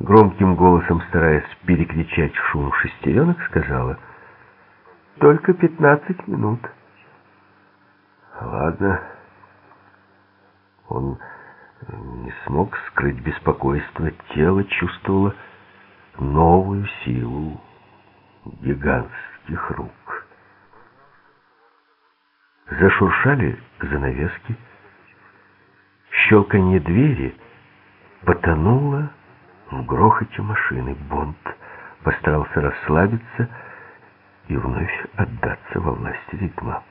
Громким голосом, стараясь перекричать шум шестеренок, сказала «Только пятнадцать минут». Ладно. Он не смог скрыть беспокойство. Тело чувствовало новую силу гигантских рук. Зашуршали занавески. Щелканье двери потонуло в грохоте машины. Бонд постарался расслабиться и вновь отдаться во власти ритма.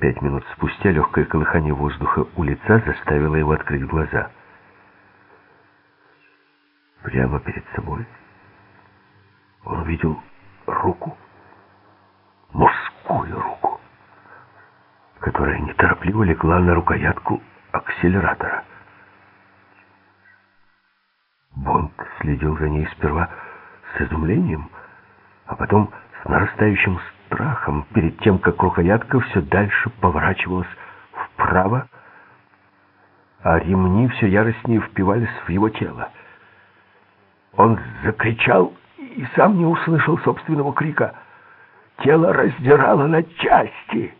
Пять минут спустя легкое колыхание воздуха у лица заставило его открыть глаза. Прямо перед собой он увидел руку, мужскую руку, которая неторопливо легла на рукоятку акселератора. Бонд следил за ней сперва с изумлением, а потом с нарастающим страхом перед тем, как рукоятка все дальше поворачивалась вправо, а ремни все яростнее впивались в его тело. Он закричал и сам не услышал собственного крика. Тело раздирало на части.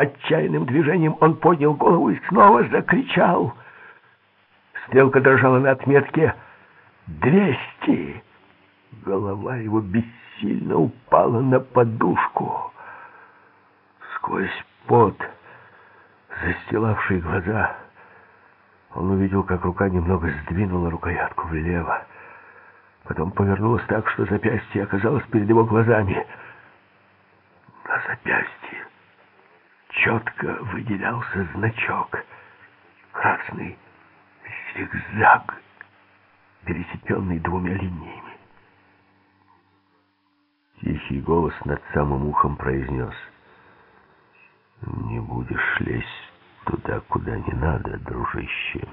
Отчаянным движением он поднял голову и снова закричал. Стрелка дрожала на отметке «Двести». Голова его бессильно упала на подушку. Сквозь пот, застилавший глаза, он увидел, как рука немного сдвинула рукоятку влево. Потом повернулась так, что запястье оказалось перед его глазами. На запястье четко выделялся значок. Красный зигзаг, пересеченный двумя линиями. Тихий голос над самым ухом произнес. «Не будешь лезть туда, куда не надо, дружище».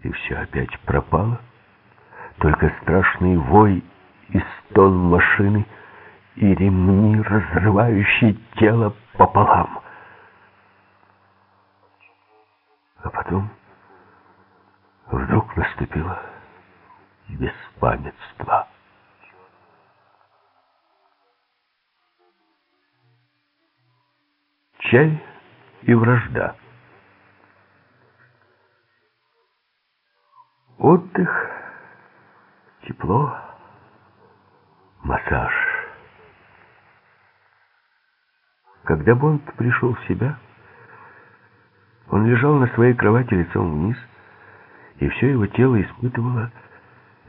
И все опять пропало. Только страшный вой и стон машины и ремни, разрывающие тело пополам. А потом вдруг наступило беспамятства. Чай и вражда. Отдых, тепло, массаж. Когда Бонд пришел в себя, он лежал на своей кровати лицом вниз, и все его тело испытывало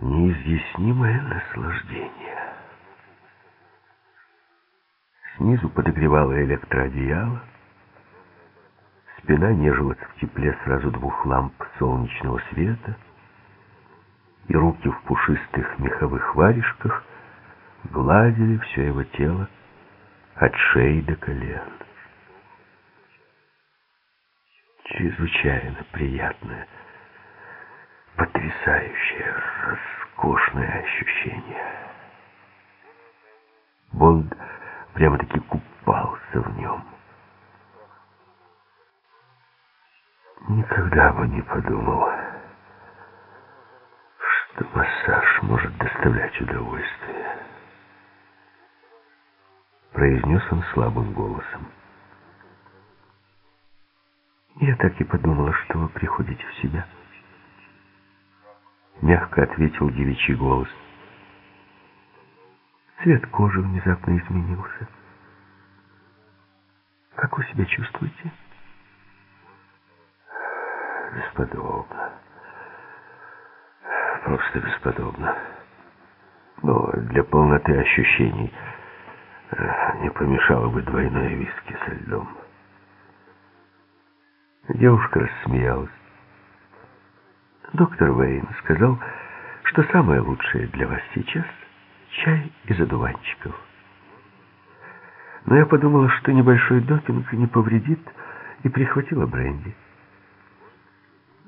неизъяснимое наслаждение. Снизу подогревало электроодеяло, спина нежилась в тепле сразу двух ламп солнечного света, и руки в пушистых меховых варежках гладили все его тело от шеи до колен. Чрезвычайно приятное Потрясающее, роскошное ощущение. Бонд прямо-таки купался в нем. Никогда бы не подумал, что массаж может доставлять удовольствие. Произнес он слабым голосом. Я так и подумала, что вы приходите в себя. — Мягко ответил девичий голос. Цвет кожи внезапно изменился. Как вы себя чувствуете? Бесподобно. Просто бесподобно. Но для полноты ощущений не помешало бы двойное виски со льдом. Девушка рассмеялась. Доктор Вейн сказал, что самое лучшее для вас сейчас — чай из одуванчиков. Но я подумала, что небольшой допинг не повредит, и прихватила бренди.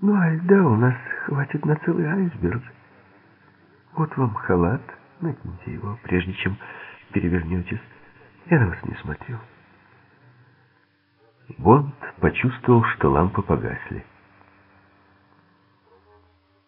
Ну, а льда у нас хватит на целый айсберг. Вот вам халат, накиньте его, прежде чем перевернетесь. Я на вас не смотрю. Бонд почувствовал, что лампы погасли.